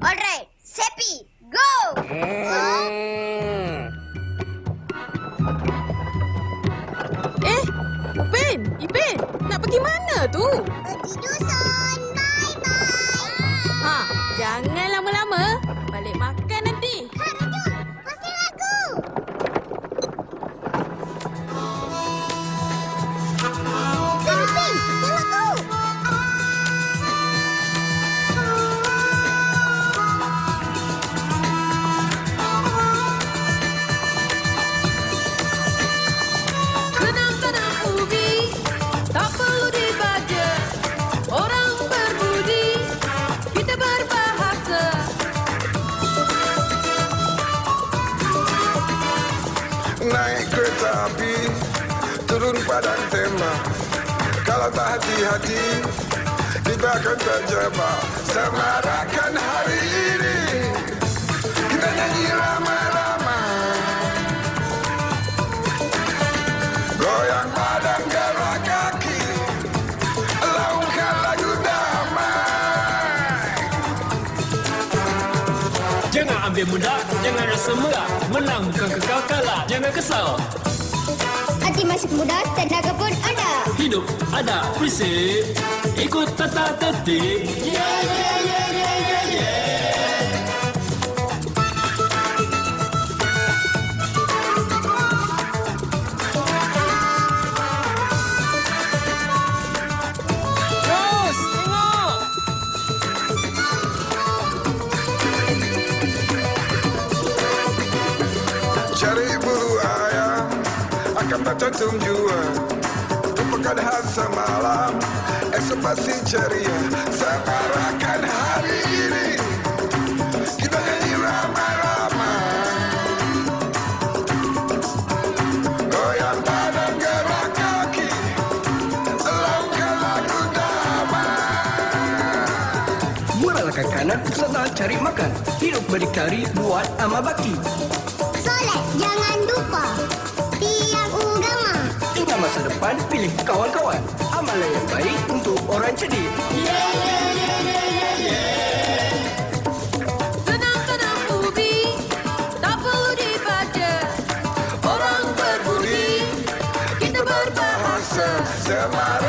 Alright, Seppi, go! Eh, Ipin, Ipin, nak pergi mana tu? Pergi dusun. Naik kereta api Turun padang tembak Kalau tak hati-hati Kita akan terjebak. Semarakan hari ini Jangan ambil mudah, jangan rasa merah. Menang bukan kekal kalah, jangan kesal. Hati masih muda, tenaga pun ada. Hidup ada prinsip, ikut tata tertib. Yeah, yeah, yeah, yeah, Tercantum jua Tumpahkan hal semalam Esok pasti ceria Semarakan hari ini Kita nyanyi ramai-ramai Goyang badan gerak kaki Lakukan lagu damai Muralakan kanan serta cari makan. Hidup berdikari buat amal bakti. Solat, jangan lupa. Depan, pilih kawan-kawan. Amalan yang baik untuk orang cerdik. Tenang-tenang ubi, tak perlu dibaca. Orang berbudi, kita berbahasa. Semarakan